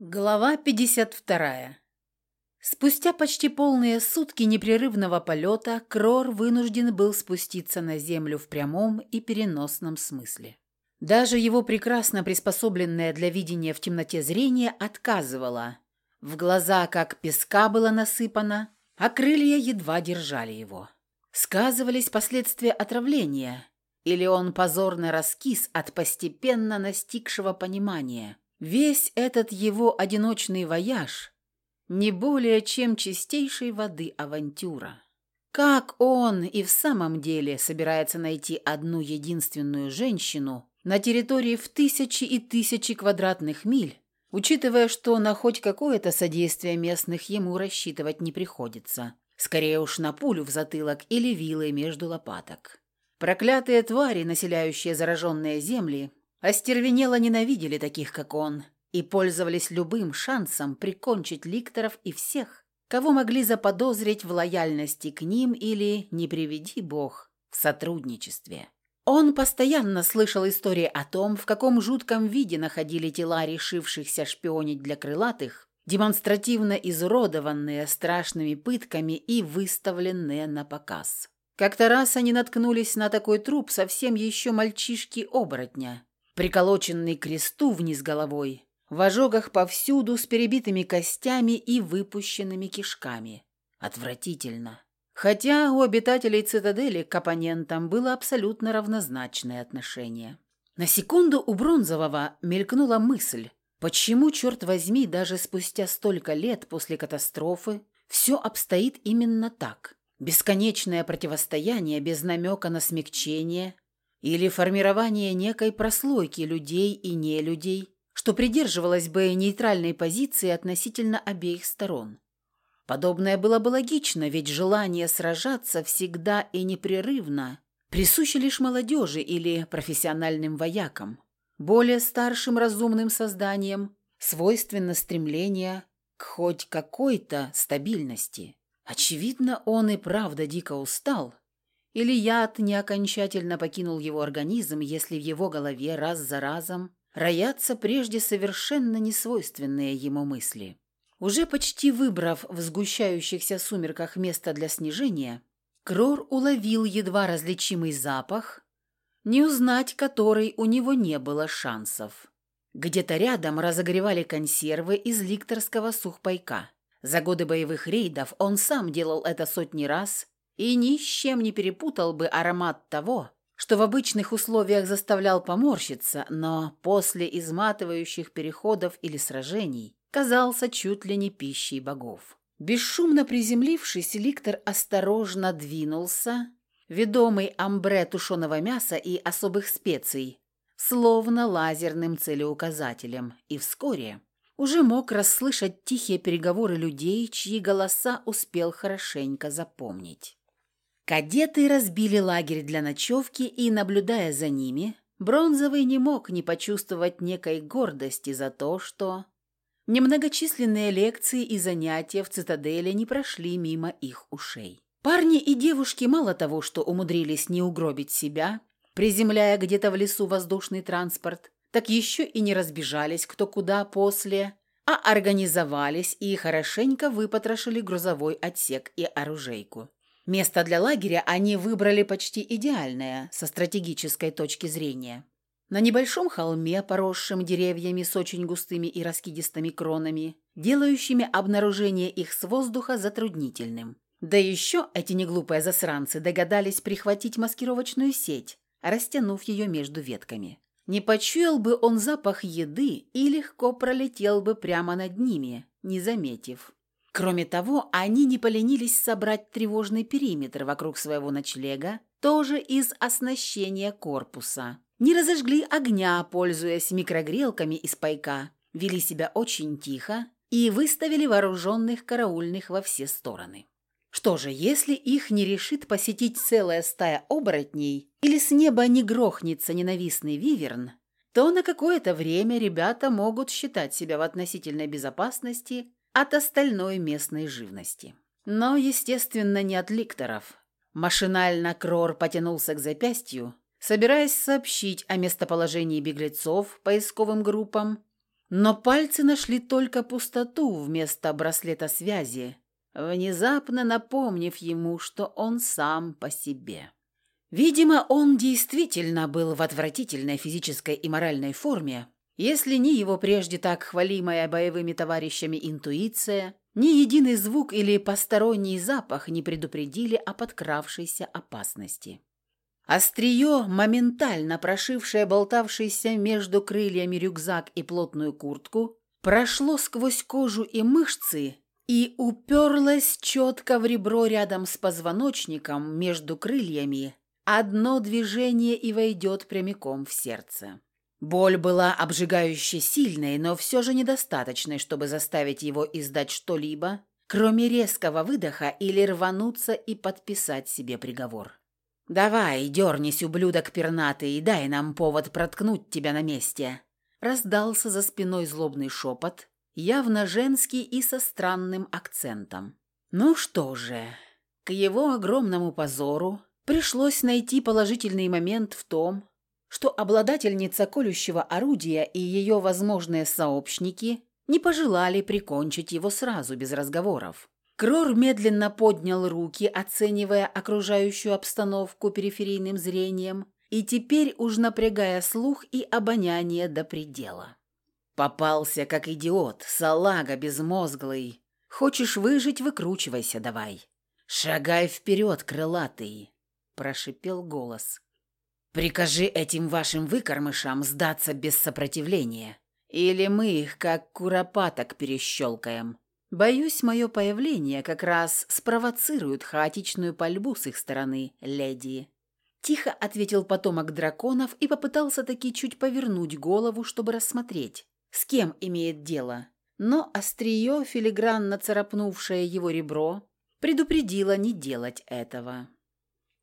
Глава 52. Спустя почти полные сутки непрерывного полета Крор вынужден был спуститься на землю в прямом и переносном смысле. Даже его прекрасно приспособленное для видения в темноте зрение отказывало. В глаза как песка было насыпано, а крылья едва держали его. Сказывались последствия отравления, или он позорно раскис от постепенно настигшего понимания – Весь этот его одиночный вояж не более чем чистейшей воды авантюра. Как он и в самом деле собирается найти одну единственную женщину на территории в тысячи и тысячи квадратных миль, учитывая, что на хоть какое-то содействие местных ему рассчитывать не приходится. Скорее уж на пулю в затылок или вилы между лопаток. Проклятые твари, населяющие зараженные земли, остервенело ненавидели таких, как он, и пользовались любым шансом прикончить ликторов и всех, кого могли заподозрить в лояльности к ним или, не приведи бог, в сотрудничестве. Он постоянно слышал истории о том, в каком жутком виде находили тела решившихся шпионить для крылатых, демонстративно изуродованные страшными пытками и выставленные на показ. Как-то раз они наткнулись на такой труп совсем еще мальчишки-оборотня, приколоченный к кресту вниз головой, в ожогах повсюду с перебитыми костями и выпущенными кишками. Отвратительно. Хотя у обитателей цитадели к оппонентам было абсолютно равнозначное отношение. На секунду у Бронзового мелькнула мысль, почему, черт возьми, даже спустя столько лет после катастрофы все обстоит именно так. Бесконечное противостояние без намека на смягчение, или формирование некой прослойки людей и нелюдей, что придерживалось бы нейтральной позиции относительно обеих сторон. Подобное было бы логично, ведь желание сражаться всегда и непрерывно присуще лишь молодежи или профессиональным воякам. Более старшим разумным созданиям свойственно стремление к хоть какой-то стабильности. Очевидно, он и правда дико устал – или яд не окончательно покинул его организм, если в его голове раз за разом роятся прежде совершенно несвойственные ему мысли. Уже почти выбрав в сгущающихся сумерках место для снижения, Крор уловил едва различимый запах, не узнать который у него не было шансов. Где-то рядом разогревали консервы из ликторского сухпайка. За годы боевых рейдов он сам делал это сотни раз и ни с чем не перепутал бы аромат того, что в обычных условиях заставлял поморщиться, но после изматывающих переходов или сражений казался чуть ли не пищей богов. Бесшумно приземлившись, Ликтор осторожно двинулся, ведомый амбре тушеного мяса и особых специй, словно лазерным целеуказателем, и вскоре уже мог расслышать тихие переговоры людей, чьи голоса успел хорошенько запомнить. Кадеты разбили лагерь для ночевки, и, наблюдая за ними, Бронзовый не мог не почувствовать некой гордости за то, что немногочисленные лекции и занятия в цитадели не прошли мимо их ушей. Парни и девушки мало того, что умудрились не угробить себя, приземляя где-то в лесу воздушный транспорт, так еще и не разбежались кто куда после, а организовались и хорошенько выпотрошили грузовой отсек и оружейку. Место для лагеря они выбрали почти идеальное со стратегической точки зрения. На небольшом холме, поросшем деревьями с очень густыми и раскидистыми кронами, делающими обнаружение их с воздуха затруднительным. Да еще эти неглупые засранцы догадались прихватить маскировочную сеть, растянув ее между ветками. Не почуял бы он запах еды и легко пролетел бы прямо над ними, не заметив. Кроме того, они не поленились собрать тревожный периметр вокруг своего ночлега, тоже из оснащения корпуса. Не разожгли огня, пользуясь микрогрелками из пайка, вели себя очень тихо и выставили вооруженных караульных во все стороны. Что же, если их не решит посетить целая стая оборотней или с неба не грохнется ненавистный виверн, то на какое-то время ребята могут считать себя в относительной безопасности от остальной местной живности. Но, естественно, не от ликторов. Машинально Крор потянулся к запястью, собираясь сообщить о местоположении беглецов поисковым группам, Но пальцы нашли только пустоту вместо браслета связи, внезапно напомнив ему, что он сам по себе. Видимо, он действительно был в отвратительной физической и моральной форме, если ни его прежде так хвалимая боевыми товарищами интуиция, ни единый звук или посторонний запах не предупредили о подкравшейся опасности. Острие, моментально прошившее болтавшийся между крыльями рюкзак и плотную куртку, прошло сквозь кожу и мышцы и уперлось четко в ребро рядом с позвоночником между крыльями. Одно движение и войдет прямиком в сердце. Боль была обжигающе сильной, но все же недостаточной, чтобы заставить его издать что-либо, кроме резкого выдоха или рвануться и подписать себе приговор. «Давай, дернись, ублюдок пернатый, и дай нам повод проткнуть тебя на месте!» Раздался за спиной злобный шепот, явно женский и со странным акцентом. Ну что же, к его огромному позору пришлось найти положительный момент в том, что обладательница колющего орудия и ее возможные сообщники не пожелали прикончить его сразу, без разговоров. Крор медленно поднял руки, оценивая окружающую обстановку периферийным зрением, и теперь уж напрягая слух и обоняние до предела. Попался, как идиот, салага безмозглый. Хочешь выжить, выкручивайся давай. Шагай вперед, крылатый, прошипел голос. Прикажи этим вашим выкормышам сдаться без сопротивления, или мы их, как куропаток, перещелкаем. Боюсь, мое появление как раз спровоцирует хаотичную пальбу с их стороны, леди». Тихо ответил потомок драконов и попытался таки чуть повернуть голову, чтобы рассмотреть, с кем имеет дело. Но острие, филигранно царапнувшее его ребро, предупредило не делать этого.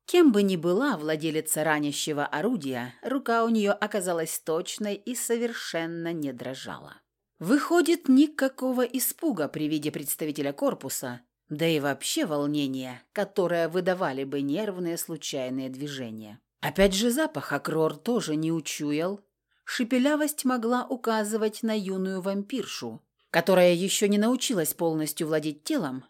Кем бы ни была владелица ранящего орудия, рука у нее оказалась точной и совершенно не дрожала. Выходит, никакого испуга при виде представителя корпуса, да и вообще волнения, которое выдавали бы нервные случайные движения. Опять же запах Акрор тоже не учуял. Шепелявость могла указывать на юную вампиршу, которая еще не научилась полностью владеть телом,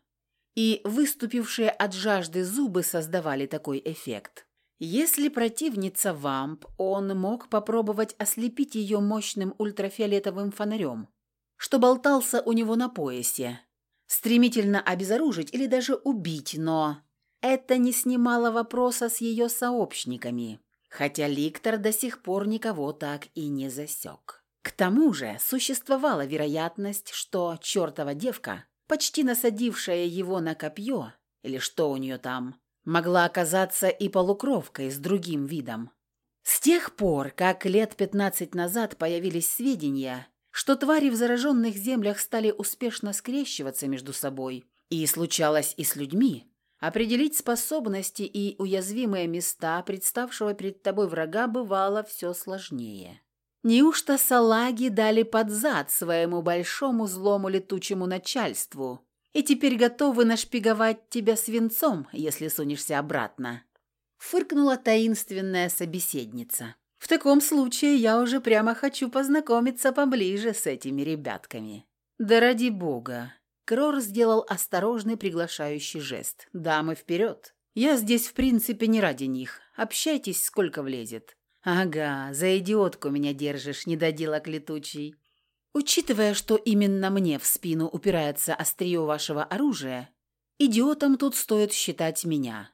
и выступившие от жажды зубы создавали такой эффект. Если противница вамп, он мог попробовать ослепить ее мощным ультрафиолетовым фонарем, что болтался у него на поясе, стремительно обезоружить или даже убить, но это не снимало вопроса с ее сообщниками, хотя Ликтор до сих пор никого так и не засек. К тому же существовала вероятность, что чертова девка – почти насадившая его на копье, или что у нее там, могла оказаться и полукровкой с другим видом. С тех пор, как лет пятнадцать назад появились сведения, что твари в зараженных землях стали успешно скрещиваться между собой, и случалось и с людьми, определить способности и уязвимые места представшего перед тобой врага бывало все сложнее. Неужто салаги дали под зад своему большому злому летучему начальству и теперь готовы нашпиговать тебя свинцом, если сунешься обратно?» Фыркнула таинственная собеседница. «В таком случае я уже прямо хочу познакомиться поближе с этими ребятками». «Да ради бога!» Крор сделал осторожный приглашающий жест. «Дамы, вперед! Я здесь, в принципе, не ради них. Общайтесь, сколько влезет. «Ага, за идиотку меня держишь, недоделок летучий. Учитывая, что именно мне в спину упирается острие вашего оружия, идиотом тут стоит считать меня».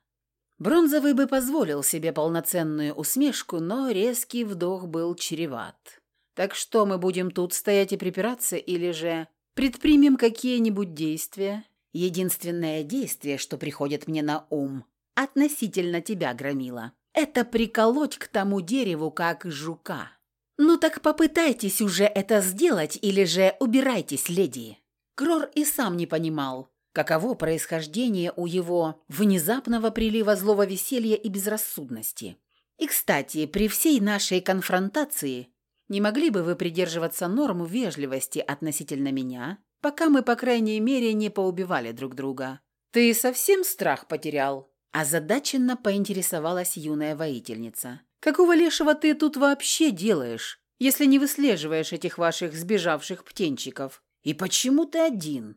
Бронзовый бы позволил себе полноценную усмешку, но резкий вдох был чреват. «Так что, мы будем тут стоять и припираться, или же предпримем какие-нибудь действия?» «Единственное действие, что приходит мне на ум, относительно тебя, Громила» это приколоть к тому дереву, как жука. Ну так попытайтесь уже это сделать, или же убирайтесь, леди. Крор и сам не понимал, каково происхождение у его внезапного прилива злого веселья и безрассудности. И, кстати, при всей нашей конфронтации не могли бы вы придерживаться норм вежливости относительно меня, пока мы, по крайней мере, не поубивали друг друга? Ты совсем страх потерял? Озадаченно поинтересовалась юная воительница. «Какого лешего ты тут вообще делаешь? если не выслеживаешь этих ваших сбежавших птенчиков? И почему ты один?»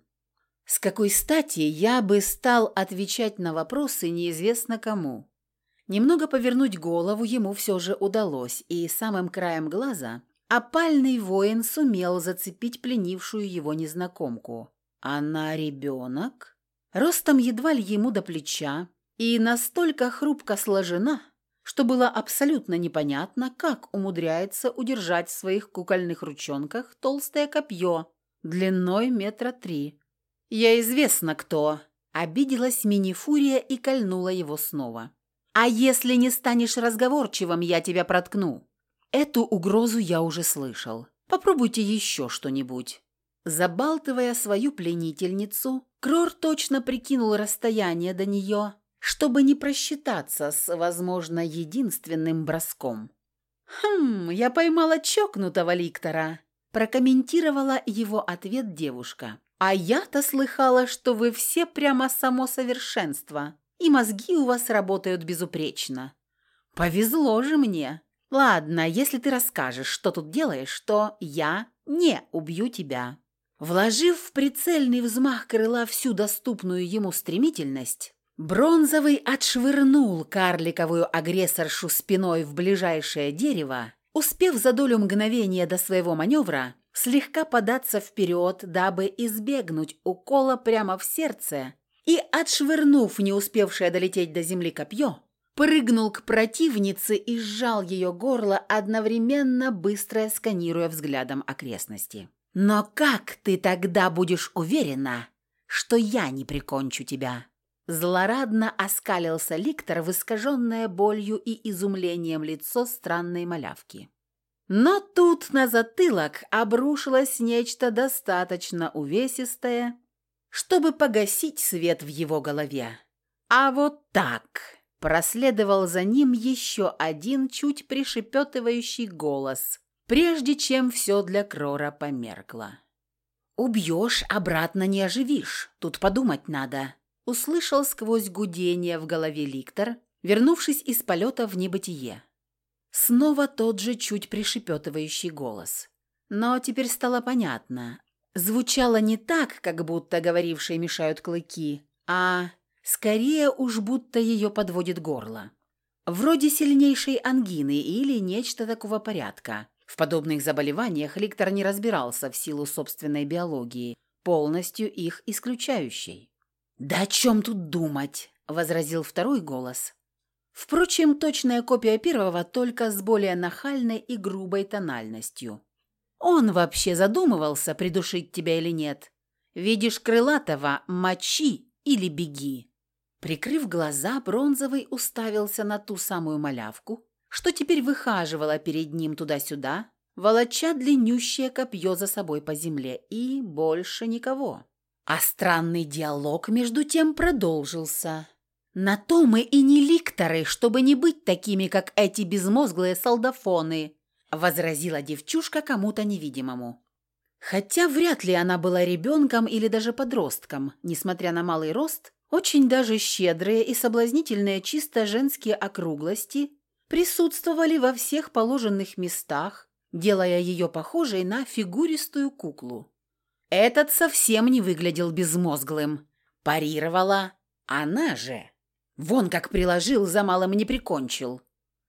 С какой стати я бы стал отвечать на вопросы неизвестно кому? Немного повернуть голову ему все же удалось, и самым краем глаза опальный воин сумел зацепить пленившую его незнакомку. Она ребенок? Ростом едва ли ему до плеча, и настолько хрупко сложена, что было абсолютно непонятно, как умудряется удержать в своих кукольных ручонках толстое копье длиной метра три. «Я известно кто», — обиделась мини-фурия и кольнула его снова. «А если не станешь разговорчивым, я тебя проткну». Эту угрозу я уже слышал. Попробуйте еще что-нибудь. Забалтывая свою пленительницу, Крор точно прикинул расстояние до нее, чтобы не просчитаться с, возможно, единственным броском. «Хм, я поймала чокнутого Ликтора», – прокомментировала его ответ девушка. А я-то слыхала, что вы все прямо само совершенство, и мозги у вас работают безупречно. Повезло же мне. Ладно, если ты расскажешь, что тут делаешь, то я не убью тебя. Вложив в прицельный взмах крыла всю доступную ему стремительность, Бронзовый отшвырнул карликовую агрессоршу спиной в ближайшее дерево, успев за долю мгновения до своего маневра слегка податься вперед, дабы избегнуть укола прямо в сердце, и, отшвырнув не успевшее долететь до земли копье, прыгнул к противнице и сжал ее горло, одновременно быстро сканируя взглядом окрестности. «Но как ты тогда будешь уверена, что я не прикончу тебя?» Злорадно оскалился Ликтор в искаженное болью и изумлением лицо странной малявки. Но тут на затылок обрушилось нечто достаточно увесистое, чтобы погасить свет в его голове. А вот так проследовал за ним еще один чуть пришепетывающий голос, прежде чем все для Крора померкло. «Убьешь, обратно не оживишь, тут подумать надо», услышал сквозь гудение в голове Ликтор, вернувшись из полета в небытие. Снова тот же чуть пришепетывающий голос. Но теперь стало понятно. Звучало не так, как будто говорившие мешают клыки, а скорее уж будто ее подводит горло. Вроде сильнейшей ангины или нечто такого порядка. В подобных заболеваниях Ликтор не разбирался в силу собственной биологии, полностью их исключающей. «Да о чем тут думать?» – возразил второй голос. Впрочем, точная копия первого, только с более нахальной и грубой тональностью. Он вообще задумывался, придушить тебя или нет. Видишь крылатого – мочи или беги. Прикрыв глаза, Бронзовый уставился на ту самую малявку, что теперь выхаживала перед ним туда-сюда, волоча длиннющее копье за собой по земле, и больше никого. А странный диалог между тем продолжился. На то мы и не ликторы, чтобы не быть такими, как эти безмозглые солдафоны, возразила девчушка кому-то невидимому. Хотя вряд ли она была ребенком или даже подростком, несмотря на малый рост, очень даже щедрые и соблазнительные чисто женские округлости присутствовали во всех положенных местах, делая ее похожей на фигуристую куклу. Этот совсем не выглядел безмозглым. Парировала она же. Вон как приложил, за малым не прикончил.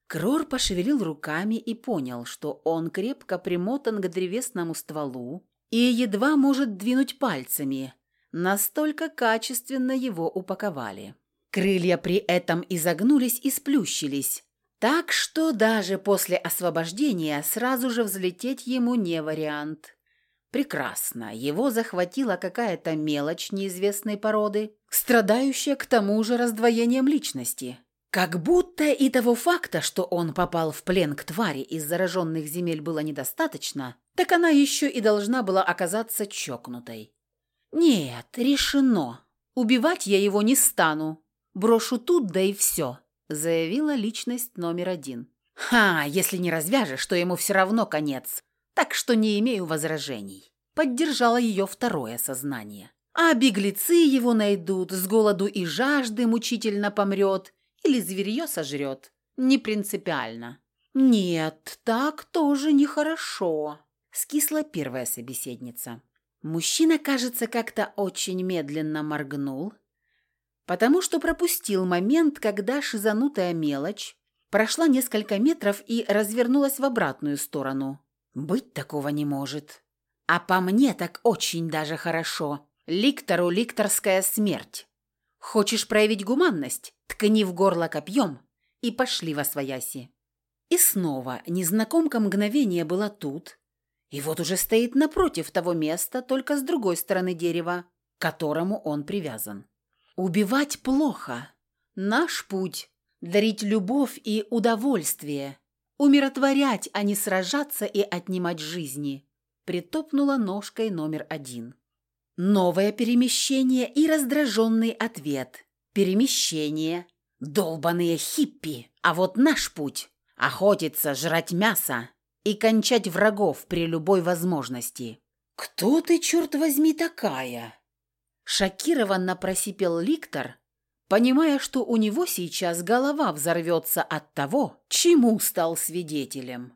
Крор пошевелил руками и понял, что он крепко примотан к древесному стволу и едва может двинуть пальцами. Настолько качественно его упаковали. Крылья при этом изогнулись и сплющились, так что даже после освобождения сразу же взлететь ему не вариант. Прекрасно, его захватила какая-то мелочь неизвестной породы, страдающая к тому же раздвоением личности. Как будто и того факта, что он попал в плен к твари из зараженных земель было недостаточно, так она еще и должна была оказаться чокнутой. «Нет, решено. Убивать я его не стану. Брошу тут, да и все», — заявила личность номер один. «Ха, если не развяжешь, то ему все равно конец так что не имею возражений. Поддержало ее второе сознание. А беглецы его найдут, с голоду и жажды мучительно помрет или зверье сожрет. Не принципиально. «Нет, так тоже нехорошо», — скисла первая собеседница. Мужчина, кажется, как-то очень медленно моргнул, потому что пропустил момент, когда шизанутая мелочь прошла несколько метров и развернулась в обратную сторону. «Быть такого не может. А по мне так очень даже хорошо. Ликтору ликторская смерть. Хочешь проявить гуманность? Ткни в горло копьем и пошли во свояси». И снова незнакомка мгновение была тут, и вот уже стоит напротив того места, только с другой стороны дерева, к которому он привязан. Убивать плохо. Наш путь – дарить любовь и удовольствие, умиротворять, а не сражаться и отнимать жизни. Притопнула ножкой номер один. Новое перемещение и раздраженный ответ. Перемещение. Долбаные хиппи. А вот наш путь Охотиться, жрать мясо и кончать врагов при любой возможности. «Кто ты, черт возьми, такая?» Шокированно просипел Ликтор, понимая, что у него сейчас голова взорвется от того, чему стал свидетелем.